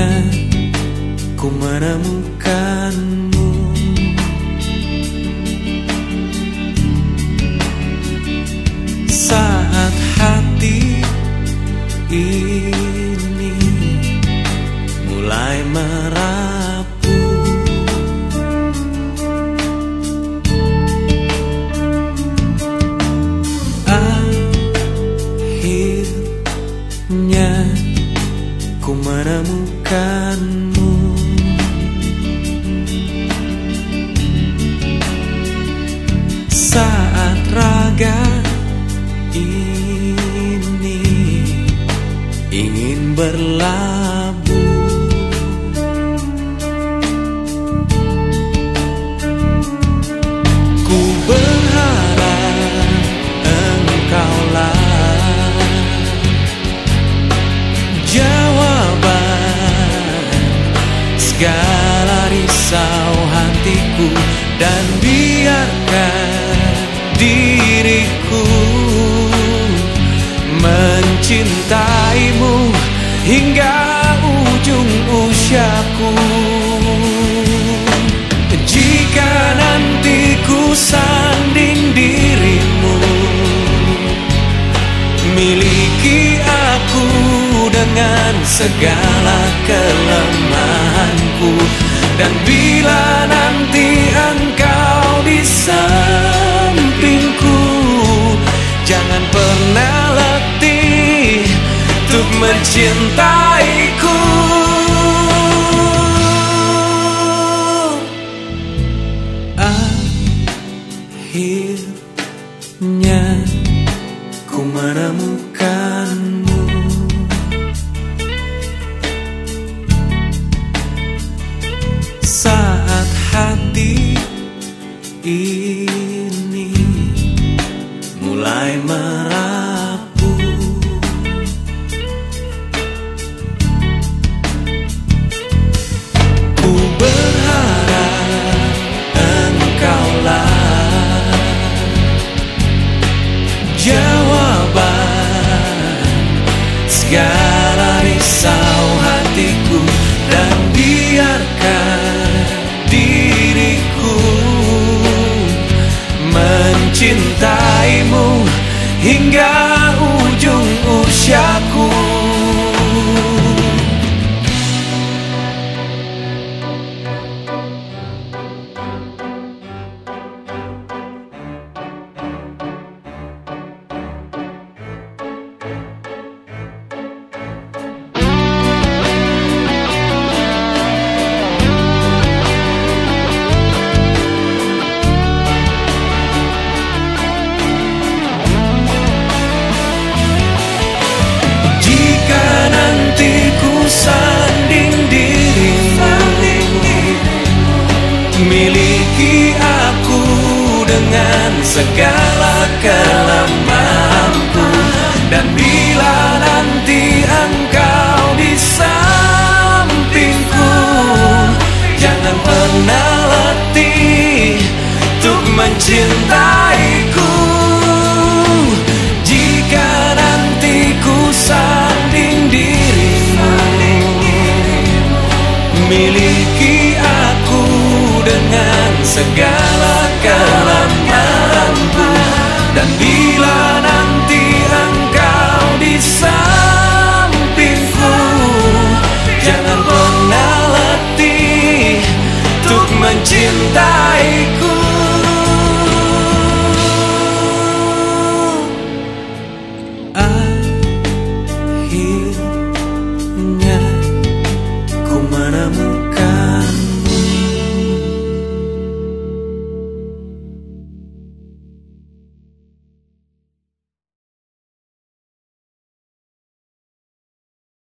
akhirnya ku menemukanmu. Saat ku menemukanmu. Saat raga ini ingin berlalu. Segala risau hatiku dan biarkan diriku mencintaimu hingga ujung usiaku. Jika nanti ku sanding dirimu miliki aku dengan segala kelemahanku dan bila nanti engkau di sampingku Jangan pernah letih untuk mencintaiku. Akhirnya ku menemukanmu ini hingga segala kelemahanku Dan bila nanti engkau di sampingku Jangan pernah letih untuk mencintaiku. Jika nanti ku sanding dirimu Miliki aku dengan segala kelemahanku Dan